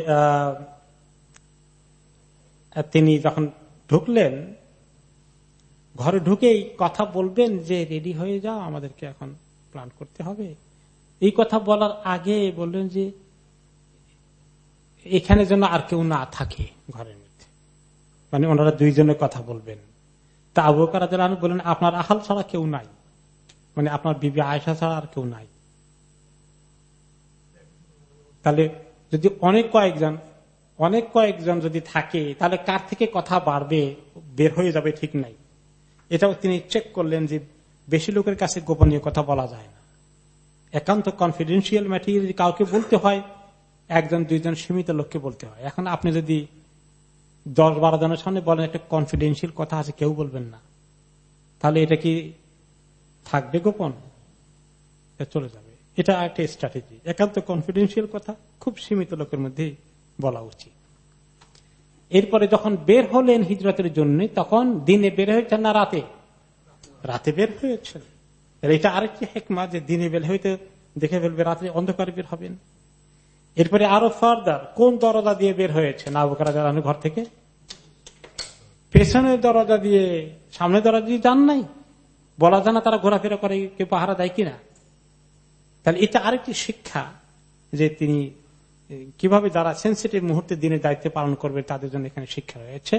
B: তিনি যখন ঢুকলেন, ঘরে ঢুকেই কথা বলবেন যে, রেডি হয়ে যাও, আমাদেরকে এখন প্ল্যান করতে হবে। এই কথা বলার আগে বললেন যে এখানে যেন আর কেউ না থাকে ঘরের মধ্যে। মানে ওনারা দুইজনের কথা বলবেন। তা আবু কারাদ বললেন আপনার আহাল ছাড়া কেউ নাই। মানে আপনার বিবি আয়সা ছাড়া আর কেউ নাই। তাহলে যদি অনেক কয়েকজন অনেক কয়েকজন যদি থাকে, তাহলে কার থেকে কথা বাড়বে, বের হয়ে যাবে ঠিক নাই। এটাও তিনি চেক করলেন যে বেশি লোকের কাছে গোপনীয় কথা বলা যায় না। একান্ত কনফিডেন্সিয়াল ম্যাটেরিয়াল কাউকে বলতে হয় একজন, দুইজন সীমিত লোককে বলতে হয়। এখন আপনি যদি দশ বারো জনের সামনে বলেন, একটা কনফিডেন্সিয়াল কথা আছে, কেউ বলবেন না। তাহলে এটা কি থাকবে গোপন? চলে যাবে। এটা একটা স্ট্র্যাটেজি একান্ত কনফিডেন্সিয়াল কথা, খুব সীমিত লোকের মধ্যে বলা উচিত। এরপরে যখন বের হলেন হিজরতের জন্য, তখন দিনে বের হয়েছেন না রাতে? রাতে বের হয়েছেন। এটা আরেকটি হেকমা যে দিনে বের হইতে দেখে ফেলবে, রাত্রে অন্ধকারে বের হবেন। এরপরে আরও ফার্দার, কোন দরজা দিয়ে বের হয়েছে? না আমি ঘর থেকে। পেছনের দরজা দিয়ে সামনে দরজা দিয়ে যান নাই? বলা জানা তারা ঘোরাফেরা করে কেউ পাহারা দেয় কিনা? তাহলে এটা আরেকটি শিক্ষা যে তিনি কীভাবে যারা সেন্সিটিভ মুহূর্তে দিনের দায়িত্ব পালন করবে তাদের জন্য এখানে শিক্ষা রয়েছে।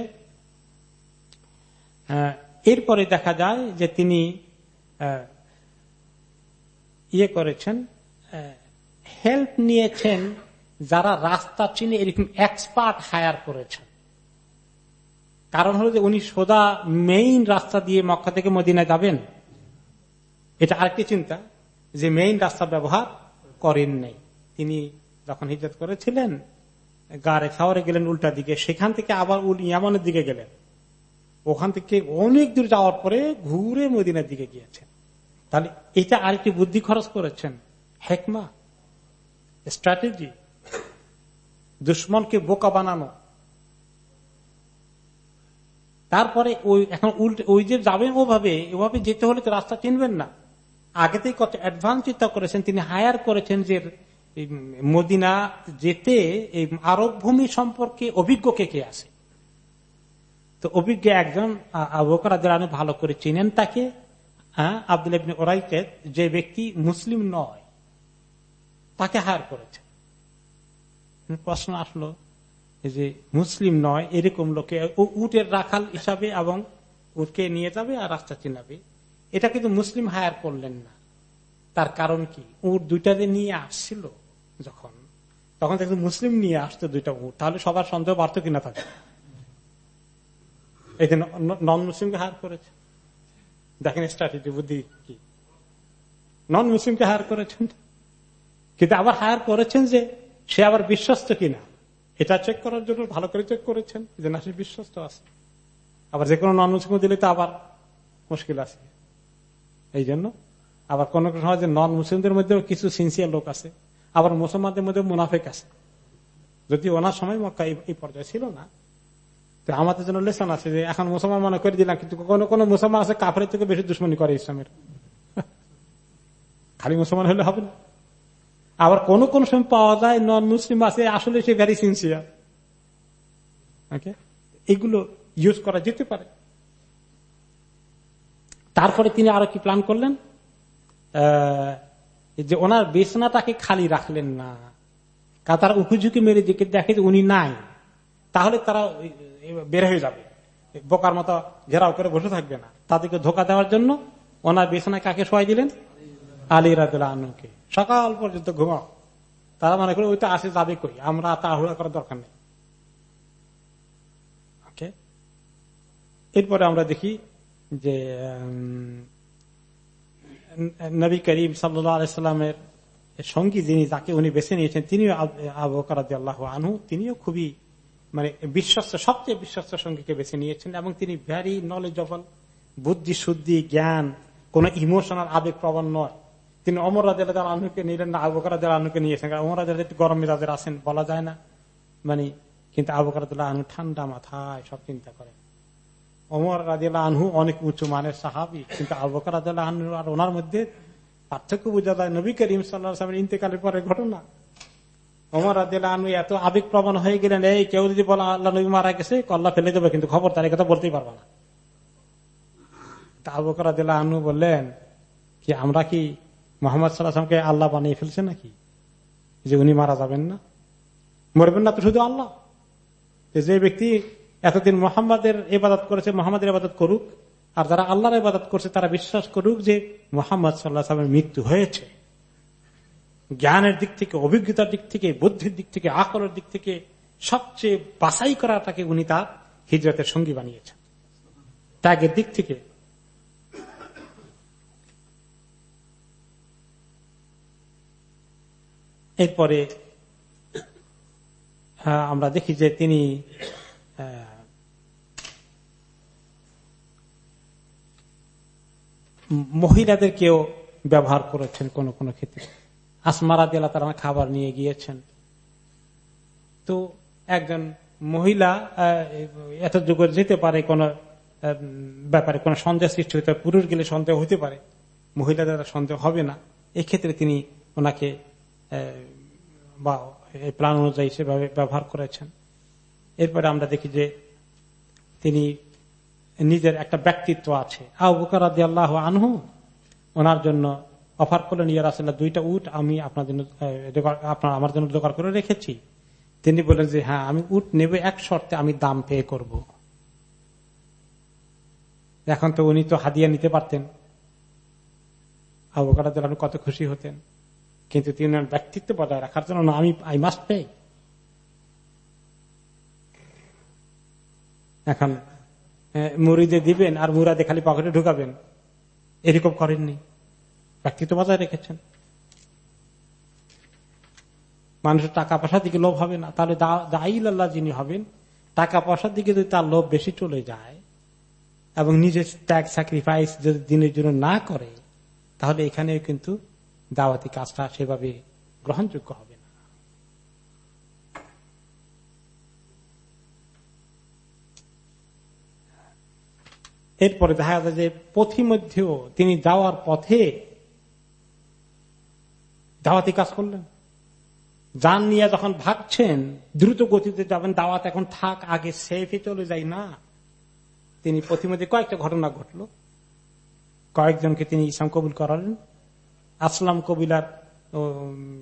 B: এরপরে দেখা যায় যে তিনি ইয়ে করেছেন হেল্প নিয়েছেন যারা রাস্তা চিনে এরকম এক্সপার্ট হায়ার করেছেন। কারণ হলো যে উনি সোজা মেইন রাস্তা দিয়ে মক্কা থেকে মদিনায় যাবেন। এটা আরেকটি চিন্তা, যে মেইন রাস্তা ব্যবহার করেন নেই। তিনি যখন হিজরত করেছিলেন গাড়ে খাওয়ারে গেলেন উল্টা দিকে, সেখান থেকে আবার ইয়ামনের দিকে গেলেন। ওখান থেকে অনেক দূর যাওয়ার পরে ঘুরে মদিনার দিকে গিয়েছেন। তাহলে এটা আরেকটি বুদ্ধি খরচ করেছেন। হেকমা স্ট্র্যাটেজি দুশ্মনকে বোকা বানানো। তারপরে ওই এখন উল্টে, ওই যে যাবেন ওভাবে ওভাবে যেতে হলে তো রাস্তা চিনবেন না। আগেতেই কত অ্যাডভান্স চিন্তা করেছেন, তিনি হায়ার করেছেন যে মদিনা যেতে এই আরব ভূমি সম্পর্কে অভিজ্ঞ কে কে আছে? তো অভিজ্ঞ একজন আবকার ভালো করে চিনেন তাকে। হ্যাঁ আব্দুল ওরাইকে যে ব্যক্তি মুসলিম নয়, তাকে হায়ার করেছে। প্রশ্ন আসলো যে মুসলিম নয়, এরকম লোকে উটের রাখাল হিসাবে এবং উটকে নিয়ে যাবে আর রাস্তা চিনাবে। এটা কিন্তু মুসলিম হায়ার করলেন না। তার কারণ কি? উট দুইটা নিয়ে আসছিল যখন, তখন দেখতে মুসলিম নিয়ে আসতো দুইটা উট। তাহলে সবার সন্দেহ বাড়তো কিনা থাকে এই যে নন মুসলিমকে হায়ার করেছে। দেখেন স্ট্র্যাটেজি বুদ্ধি কি? নন মুসলিমকে হায়ার করেছেন। কিন্তু আবার হায়ার করেছেন যে সে আবার বিশ্বস্ত কিনা? এটা চেক করার জন্য ভালো করে চেক করেছেন যে না, সে বিশ্বস্ত আছে। আবার যে কোনো নন মুসলিম দিলে তো আবার মুশকিল আছে। এই জন্য আবার কোন সময় যে নন মুসলিমদের মধ্যেও কিছু সিনসিয়ার লোক আছে, আবার মুসলমানদের মধ্যে মুনাফেক আছে। যদি ওনার সময় মক্কা এই পর্যায়ে ছিল না, তো আমাদের জন্য লেসন আছে যে এখন মুসলমান মনে করে দিলাম, কিন্তু কোন কোন মুসলমান আছে কাফের থেকে বেশি দুশ্মনী করে ইসলামের। *laughs* খালি মুসলমান হলে হবে না। আবার কোন কোন সময় পাওয়া যায় নন মুসলিম আছে, আসলে সে ভেরি সিনসিয়ার ওকে এগুলো ইউজ করা যেতে পারে। তারপরে তিনি আরও কি প্ল্যান করলেন? যে ওনার বেসনাটাকে খালি রাখলেন না। কারণ তারা উকুঝুঁকি মেরে দিকে দেখে যে উনি নাই। তাহলে তারা বের হয়ে যাবে। বোকার মতো ঘেরাও করে বসে থাকবে না। তাদেরকে ধোকা দেওয়ার জন্য ওনার বেসনায় কাকে শোয়াই দিলেন? আলী রাদুল্লাহ আনুকে সকাল পর্যন্ত ঘুমাও। তারা মনে করে ওই তো আসে যাবে কই? আমরা তাড়াহুড়া করার দরকার নেই। এরপরে আমরা দেখি যে নবী করিম সাল্লামের সঙ্গী যিনি, যাকে উনি বেছে নিয়েছেন, তিনিও আবকার আল্লাহ আনহু, তিনিও খুবই মানে বিশ্বস্ত, সবচেয়ে বিশ্বস্ত সঙ্গীকে বেছে নিয়েছেন এবং তিনি ভ্যারি নলেজেবল বুদ্ধি শুদ্ধি জ্ঞান, কোন ইমোশনাল আবেগ প্রবণ নয়। তিনি অমর রাজের আনুকে নিলেন না, আবু করাদের আনুকে নিয়েছেন অমর রাজের একটু গরম মেজাজের আছেন বলা যায় না। মানে কিন্তু আবু করাদুল্লাহ আনু ঠান্ডা মাথায় সব চিন্তা করেন অমর রাজিয়াল আনহু অনেক উঁচু মানের সাহাবি, কিন্তু আবু করাদুল্লাহ আনহু আর ওনার মধ্যে পার্থক্য বোঝা যায়। নবী করিম সাল্লাহ ইন্তেকালের পরে ঘটনা। অমর রাজিয়াল আনহু এত আবেগ প্রবণ হয়ে গেলেন, এই কেউ যদি বলা আল্লাহ নবী মারা গেছে, কল্লা ফেলে দেবে, কিন্তু খবর তার কথা বলতেই পারব না। আবু করাদিল্লাহ আনহু বললেন, কি আমরা কি মোহাম্মদ সাল্লাহামকে আল্লাহ বানিয়ে ফেলছে নাকি? যে উনি মারা যাবেন না? মরবেন না তো শুধু আল্লাহ। যে ব্যক্তি এতদিন মোহাম্মদের ইবাদত করেছে, মোহাম্মদের ইবাদত করুক, আর যারা আল্লাহর ইবাদত করছে, তারা বিশ্বাস করুক যে মোহাম্মদ সাল্লাহ সাল্লামের মৃত্যু হয়েছে। জ্ঞানের দিক থেকে, অভিজ্ঞতার দিক থেকে, বুদ্ধির দিক থেকে, আকলের দিক থেকে সবচেয়ে বাছাই করাটাকে উনি তার হিজরতের সঙ্গী বানিয়েছেন। ত্যাগের দিক থেকে এরপরে আমরা দেখি যে তিনি মহিলাদেরকেও ব্যবহার করেছেন কোন কোন ক্ষেত্রে। আসমারা দিলা তারা খাবার নিয়ে গিয়েছেন। তো একজন মহিলা এত যুগে যেতে পারে কোন ব্যাপারে কোন সন্দেহ সৃষ্টি হতে পারে, পুরুষ গেলে সন্দেহ হতে পারে, মহিলাদের সন্দেহ হবে না। এক্ষেত্রে তিনি ওনাকে বা এই প্ল্যান অনুযায়ী সেভাবে ব্যবহার করেছেন। এরপরে আমরা দেখি যে তিনি নিজের একটা ব্যক্তিত্ব আছে। আবুকার আল্লাহ আনহু, ওনার জন্য অফার করলেন ইয়ার আসলে দুইটা উট আমি আপনার জন্য আপনার, আমার জন্য জোগাড় করে রেখেছি। তিনি বললেন যে হ্যাঁ আমি উট নেবে এক শর্তে, আমি দাম পে করব। এখন তো উনি তো হাদিয়া নিতে পারতেন। আবুকার কত খুশি হতেন। কিন্তু তিনি ব্যক্তিত্ব বজায় রাখার জন্য আমি আই মাস্ট পে এখন মুড়িদে দিবেন আর মুরাদে খালি পকেটে ঢুকাবেন। এরকম করেননি। ব্যক্তিত্ব বজায় রেখেছেন। মানুষের টাকা পয়সার দিকে লোভ হবে না। তাহলে দাইল আল্লাহ যিনি হবেন, টাকা পয়সার দিকে যদি তার লোভ বেশি চলে যায়, এবং নিজের ত্যাগ স্যাক্রিফাইস যদি দিনের জন্য না করে, তাহলে এখানে কিন্তু দাওয়াতি কাজটা সেভাবে গ্রহণযোগ্য হবে এরপরে দেখা যায় যে পথিমধ্যেও তিনি যাওয়ার পথে দাওয়াতি কাজ করলেন। যান নিয়ে যখন ভাবছেন দ্রুত গতিতে যাবেন, দাওয়াত এখন থাক, আগে সেফে চলে যাই, না। তিনি প্রতিমধ্যে কয়েকটা ঘটনা ঘটল। কয়েকজনকে তিনি ইসলাম কবুল করালেন। আসলাম কবিলার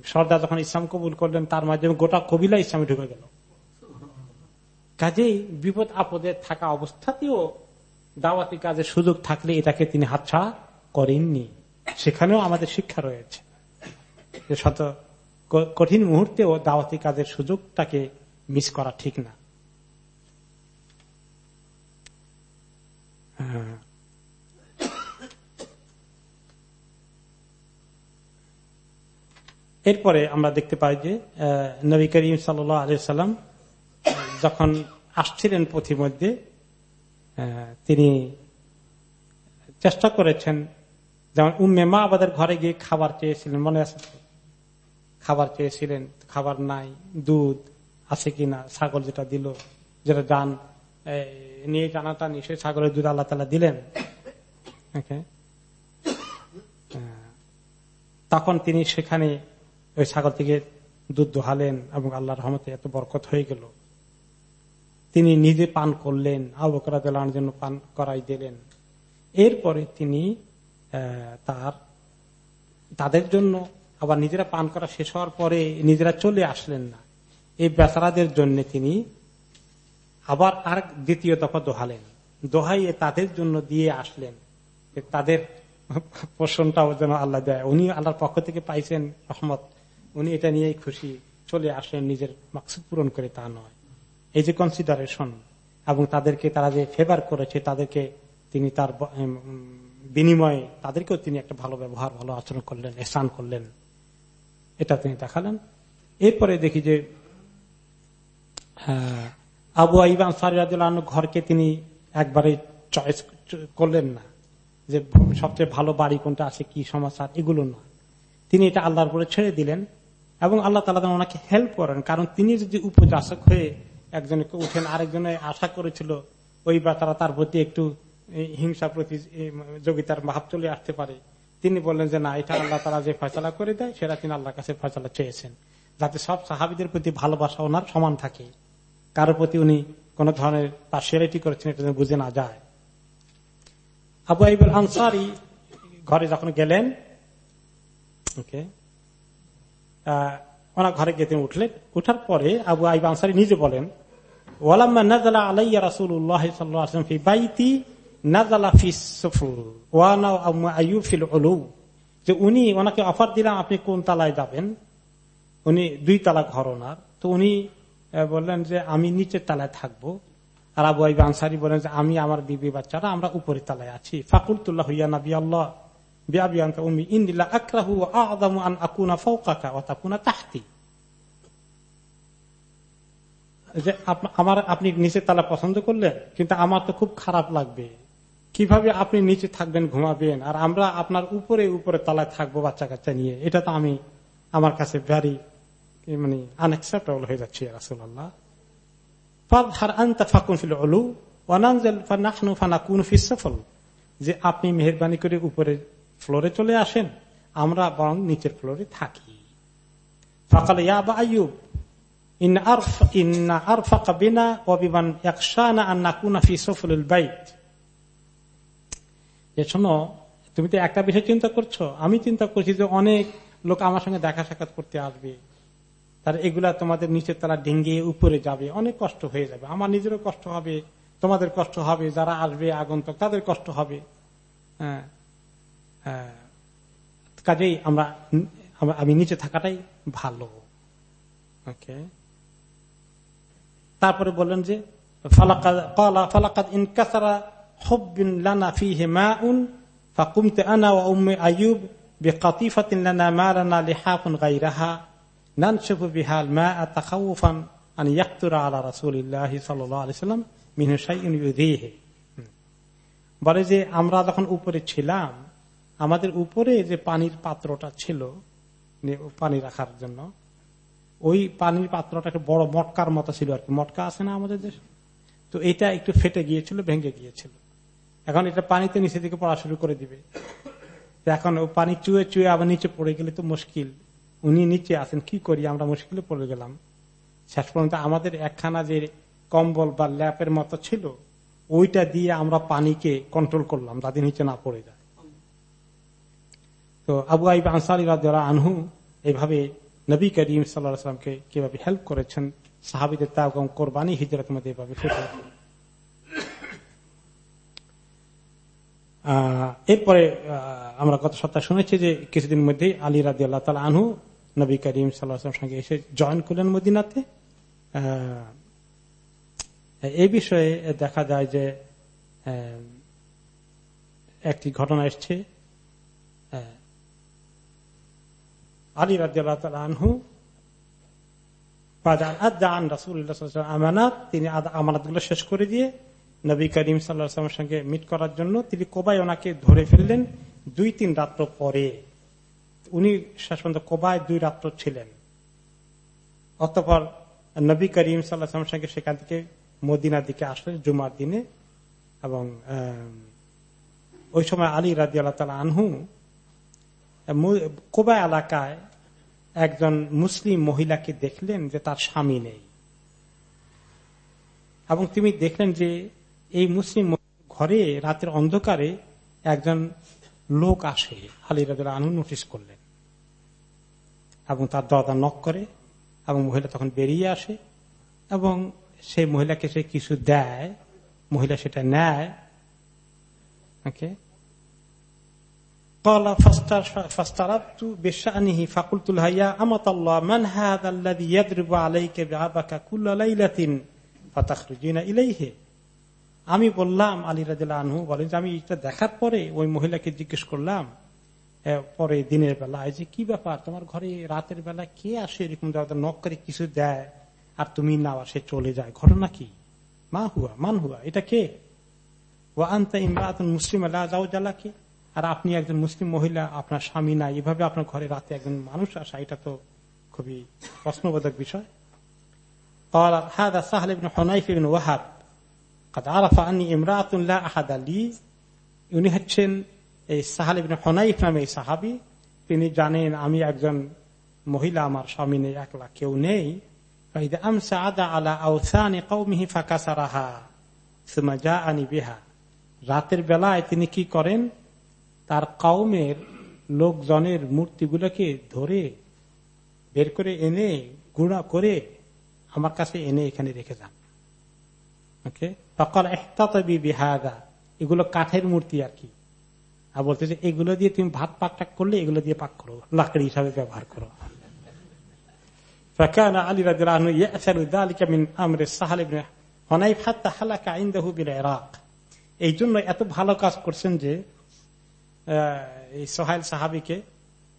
B: সর্দার যখন ইসলাম কবুল করলেন, তার মাধ্যমে গোটা কবিলা ইসলামে ঢুকে গেল। কাজেই বিপদ আপদে থাকা অবস্থাতেও দাওয়াতি কাজের সুযোগ থাকলে এটাকে তিনি হাতছাড়া করেননি। সেখানেও আমাদের শিক্ষা রয়েছে। শত কঠিন মুহূর্তেও দাওয়াতি কাজের সুযোগটাকে মিস করা ঠিক না। এরপরে আমরা দেখতে পাই যে নবী করিম সাল্লাম যখন আসছিলেন পথিমধ্যে তিনি চেষ্টা করেছেন, যেমন উম্মে মা আমাদের ঘরে গিয়ে খাবার চেয়েছিলেন, মনে আছে? খাবার চেয়েছিলেন, খাবার নাই, দুধ আছে কিনা, ছাগল যেটা দিল, যেটা যান নিয়ে নিয়ে সেই ছাগলের দুধ আল্লাহ তালা দিলেন। তখন তিনি সেখানে ওই ছাগল থেকে দুধ দোহালেন এবং আল্লাহ রহমতে এত বরকত হয়ে গেল। তিনি নিজে পান করলেন জন্য পান করাই দিলেন। এরপরে তিনি তার, তাদের জন্য আবার নিজেরা পান করা শেষ হওয়ার পরে নিজেরা চলে আসলেন না। এই বেচারাদের জন্য তিনি আবার আর দ্বিতীয় দফা দোহালেন। দোহাইয়ে তাদের জন্য দিয়ে আসলেন তাদের *laughs* পোষণটাও যেন আল্লাহ দেয়। উনি আল্লাহর পক্ষ থেকে পাইছেন রহমত। উনি এটা নিয়েই খুশি, চলে আসলেন নিজের মাকসুদ পূরণ করে তা নয়। এই যে কনসিডারেশন এবং তাদেরকে তারা যে ফেভার করেছে, তাদেরকে তিনি তার বিনিময়ে তাদেরকেও তিনি একটা ভালো ব্যবহার, ভালো আচরণ করলেন এসান করলেন। এটা তিনি দেখালেন। এরপরে দেখি যে আবু আইবান সারিয়াদুল্লাহ ঘরকে তিনি একবারে চয়েস করলেন না। যে সবচেয়ে ভালো বাড়ি কোনটা আছে, কি সমস্যা, এগুলো না তিনি এটা আল্লাহর উপরে ছেড়ে দিলেন। এবং আল্লাহ তালা ওনাকে হেল্প করেন। কারণ তিনি যদি উপযাচক হয়ে একজনকে উঠেন, আরেকজনে আশা করেছিল ওই বা তারা তার প্রতি একটু হিংসা প্রতিযোগিতার ভাব চলে আসতে পারে, তিনি বললেন যে, না, এটা আল্লাহ তারা যে ফয়সলা করে দেয়, সেটা তিনি আল্লাহর কাছে ফয়সলা চেয়েছেন। যাতে সব সাহাবিদের প্রতি ভালোবাসা ওনার সমান থাকে। কারোর প্রতি উনি কোন ধরনের পার্সিয়ালিটি করেছেন, এটা বুঝে না যায়। আবু আইবুল আনসারি ঘরে যখন গেলেন, ওকে ওনার ঘরে গিয়ে তিনি উঠলেন। উঠার পরে আবু আইব আনসারি নিজে বলেন, ওয়ালাম্মা নাজালা আলাইয়া রাসুল্লাহ সাল্লাম ফি বাইতি যে উনি ওনাকে অফার দিলাম, আপনি কোন তালায় যাবেন? উনি দুই তালা ঘর ওনার। তো উনি বললেন যে, আমি নিচের তালায় থাকব। আর আবু আইব আনসারি বলেন যে, আমি আমার বিবি বাচ্চারা, আমরা উপরের তালায় আছি। ফাকুলতুল্লাহ হইয়া নবী আল্লাহ আমার আপনি নিচে তালা পছন্দ করলেন কিন্তু আমার তো খুব খারাপ লাগবে কীভাবে আপনি নিচে থাকবেন ঘুমাবেন আর আমরা আপনার উপরে উপরে তালায় থাকব বাচ্চা কাচ্চা নিয়ে এটা তো আমি আমার কাছে ভ্যারি মানে আনএক্সেপ্টেবল হয়ে যাচ্ছে রাসুল্লাহ যে আপনি মেহরবানি করে উপরে ফ্লোরে চলে আসেন, আমরা বরং নিচের ফ্লোরে থাকি। সকালে আয়ুব যে শোনো, তুমি তো একটা বিষয় চিন্তা করছ, আমি চিন্তা করছি যে অনেক লোক আমার সঙ্গে দেখা সাক্ষাৎ করতে আসবে। তার এগুলা তোমাদের নিচের তারা ডেঙ্গে উপরে যাবে, অনেক কষ্ট হয়ে যাবে। আমার নিজেরও কষ্ট হবে, তোমাদের কষ্ট হবে, যারা আসবে আগন্তক তাদের কষ্ট হবে। হ্যাঁ। কাজেই আমরা আমি নিচে থাকাটাই ভালো। ওকে। তারপরে বললেন যে ফালাকাত ইনকাসারা হব্বিন লানা ফিহে মা উন ফাকুমতে আনা ও উম্মে আয়ুব বেকাতিফাতিন লানা মা লানা লিহাফুন গাইরাহা নানসুফু বিহাল মা আন আলা রাসূলিল্লাহ বলে যে আমরা যখন উপরে ছিলাম আমাদের উপরে যে পানির পাত্রটা ছিল পানি রাখার জন্য, ওই পানির পাত্রটা একটা বড় মটকার মতো ছিল আর কি। মটকা আছে না আমাদের দেশে? তো এটা একটু ফেটে গিয়েছিল, ভেঙে গিয়েছিল। এখন এটা পানিতে নিচে দিকে পড়া শুরু করে দিবে। এখন পানি চুয়ে চুয়ে আবার নিচে পড়ে গেলে তো মুশকিল। উনি নিচে আছেন, কি করি? আমরা মুশকিলে পড়ে গেলাম। শেষ পর্যন্ত আমাদের একখানা যে কম্বল বা ল্যাপের মতো ছিল, ওইটা দিয়ে আমরা পানিকে কন্ট্রোল করলাম, যাতে নিচে না পড়ে যায়। তো আবু আইব আনসারি রাজা আনহু এইভাবে নবী করিম সাল্লামকে কীভাবে হেল্প করেছেন, সাহাবিদের তা এবং কোরবানি হিজরত মধ্যে এভাবে এরপরে আমরা গত সপ্তাহে শুনেছি যে কিছুদিন মধ্যে আলী রাজি আল্লাহ তালা আনহু নবী করিম সাল্লাহাম সঙ্গে এসে জয়েন করলেন মদিনাতে। এই বিষয়ে দেখা যায় যে একটি ঘটনা এসছে। আলী রাজি আনহু আমানাত, তিনি শেষ করে দিয়ে নবী করিম সঙ্গে মিট করার জন্য তিনি ওনাকে ধরে ফেললেন দুই তিন রাত্র পরে। উনি শেষ পর্যন্ত কোবায় দুই রাত্র ছিলেন। অতপর নবী করিম সাল্লাহামের সঙ্গে সেখান থেকে মদিনার দিকে আসলেন জুমার দিনে এবং ওই সময় আলী রাজি আল্লাহ আনহু কোবা এলাকায় একজন মুসলিম মহিলাকে দেখলেন যে তার স্বামী নেই। এবং তিনি দেখলেন যে এই মুসলিম ঘরে রাতের অন্ধকারে একজন লোক আসে, আলী রাজা আনু নোটিস করলেন। এবং তার দরজা নক করে এবং মহিলা তখন বেরিয়ে আসে এবং সেই মহিলাকে সে কিছু দেয়, মহিলা সেটা নেয়। قال فاستردت بشأنه فقلت لها يا أمة الله من هذا الذي يضرب عليك بعبك كل ليلة فتخرجين إليه আমি বললাম আলী রাজা আনহু বলেন যে আমি এটা দেখার পরে ওই মহিলাকে জিজ্ঞেস করলাম পরে দিনের বেলা যে কি ব্যাপার তোমার ঘরে রাতের বেলা কে আসে এরকম নক করে কিছু দেয় আর তুমি না সে চলে যায় ঘটনা কি মা হুয়া মান হুয়া এটা কে ও আনতা ইমরাত মুসলিম আল্লাহ যাও জ্বালাকে আর আপনি একজন মুসলিম মহিলা আপনার স্বামী নাই এভাবে আপনার ঘরে রাতে একজন মানুষ আসা এটা তো খুবই প্রশ্নবোধক বিষয় هذا سهل بن حنيف بن وهب قد عرف أني امرأة لا أحد لي উনি হচ্ছেন এই সাহাল ইবনে হনাইফ নামে এই সাহাবি তিনি জানেন আমি একজন মহিলা আমার স্বামী নেই একলা কেউ নেই আমসা আদা আলা আউসানি কৌমিহি ফাঁকা সারাহা সুমা যা আনি বিহা রাতের বেলায় তিনি কি করেন তার কাউমের লোকজনের মূর্তিগুলোকে ধরে বের করে এনে গুণা করে আমার কাছে এনে এখানে রেখে যান ওকে সকাল একতাতবি বিহাগা এগুলো কাঠের মূর্তি আর কি আর বলতে যে এগুলো দিয়ে তুমি ভাত পাক টাক করলে এগুলো দিয়ে পাক করো লাকড়ি হিসাবে ব্যবহার করো فكان علي رضي الله عنه يأثر ذلك من أمر السهل بن حنيف حتى حلق عنده بالعراق এই জন্য এত ভালো কাজ করছেন যে এই সোহাইল সাহাবিকে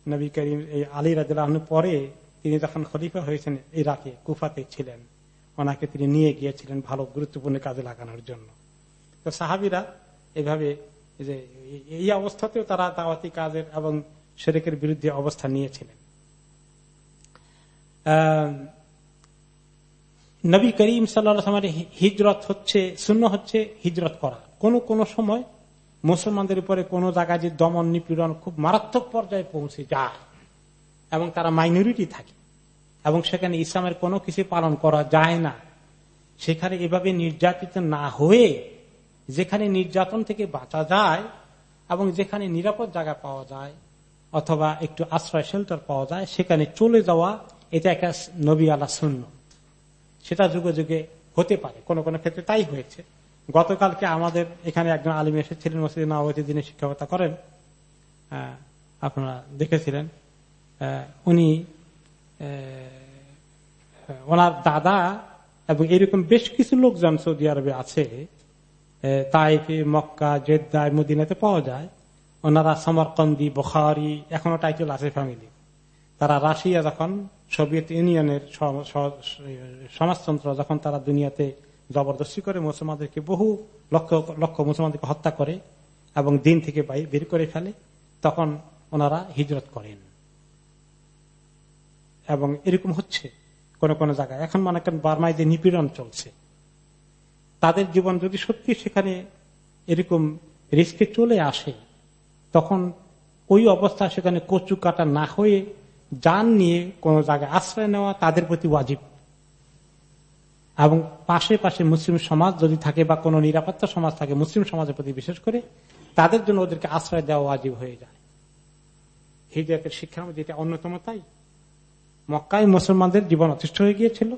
B: নবী করিম, এই আলী রাজু পরে তিনি যখন খলিফা হয়েছেন ইরাকে, কুফাতে ছিলেন। ওনাকে তিনি নিয়ে গিয়েছিলেন ভালো গুরুত্বপূর্ণ কাজে লাগানোর জন্য। তো সাহাবিরা এভাবে যে এই অবস্থাতেও তারা দাওয়াতি কাজের এবং সেরেকের বিরুদ্ধে অবস্থা নিয়েছিলেন। নবী করিম সাল্লামের হিজরত হচ্ছে শূন্য হচ্ছে হিজরত করা। কোন কোন সময় মুসলমানদের উপরে কোন জায়গায় যে দমন নিপীড়ন খুব মারাত্মক পর্যায়ে পৌঁছে যায় এবং তারা মাইনরিটি থাকে এবং সেখানে ইসলামের কোনো কিছু পালন করা যায় না। সেখানে এভাবে নির্যাতিত না হয়ে যেখানে নির্যাতন থেকে বাঁচা যায় এবং যেখানে নিরাপদ জায়গা পাওয়া যায় অথবা একটু আশ্রয় শেল্টার পাওয়া যায়, সেখানে চলে যাওয়া এটা একটা নবী আলা শূন্য সেটা যুগে যুগে হতে পারে, কোন কোনো ক্ষেত্রে তাই হয়েছে। গতকালকে আমাদের এখানে একজন আলিম এসেছিলেন, মসজিদ নবতী দিনে শিক্ষকতা করেন। আপনারা দেখেছিলেন। উনি ওনার দাদা এবং এরকম বেশ কিছু লোকজন সৌদি আরবে আছে। তাইফে, মক্কা, জেদ্দায়, মদিনাতে পাওয়া যায়। ওনারা সমরকন্দি, বখারি, এখনও টাইটেল আছে ফ্যামিলি তারা রাশিয়া যখন সোভিয়েত ইউনিয়নের সমাজতন্ত্র যখন তারা দুনিয়াতে জবরদস্তি করে মুসলমানদেরকে বহু লক্ষ লক্ষ মুসলমানদেরকে হত্যা করে এবং দিন থেকে বের করে ফেলে, তখন ওনারা হিজরত করেন। এবং এরকম হচ্ছে কোন কোন জায়গায়। এখন মনে করেন বার্মায় যে নিপীড়ন চলছে, তাদের জীবন যদি সত্যি সেখানে এরকম রিস্কে চলে আসে, তখন ওই অবস্থা সেখানে কচু কাটা না হয়ে যান নিয়ে কোন জায়গায় আশ্রয় নেওয়া তাদের প্রতি ওয়াজিব। এবং পাশে পাশে মুসলিম সমাজ যদি থাকে বা কোনো নিরাপত্তা সমাজ থাকে, মুসলিম সমাজের প্রতি বিশেষ করে, তাদের জন্য ওদেরকে আশ্রয় দেওয়া ওয়াজিব হয়ে যায়। হিজরতের শিক্ষার মধ্যে এটা অন্যতম তাই। মক্কায় মুসলমানদের জীবন অতিষ্ঠ হয়ে গিয়েছিল।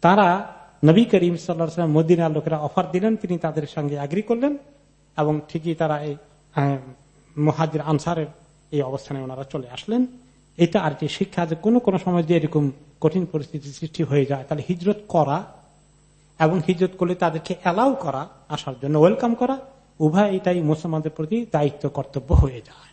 B: তারা নবী করিম সাল্লাম মদিনার লোকেরা অফার দিলেন, তিনি তাদের সঙ্গে আগ্রি করলেন এবং ঠিকই তারা এই মহাজির আনসারের এই অবস্থানে ওনারা চলে আসলেন। এটা আর কি শিক্ষা যে কোনো কোনো সময় যে এরকম কঠিন পরিস্থিতির সৃষ্টি হয়ে যায়, তাহলে হিজরত করা এবং হিজরত করলে তাদেরকে অ্যালাউ করা, আসার জন্য ওয়েলকাম করা, উভয় এটাই মুসলমানদের প্রতি দায়িত্ব, কর্তব্য হয়ে যায়।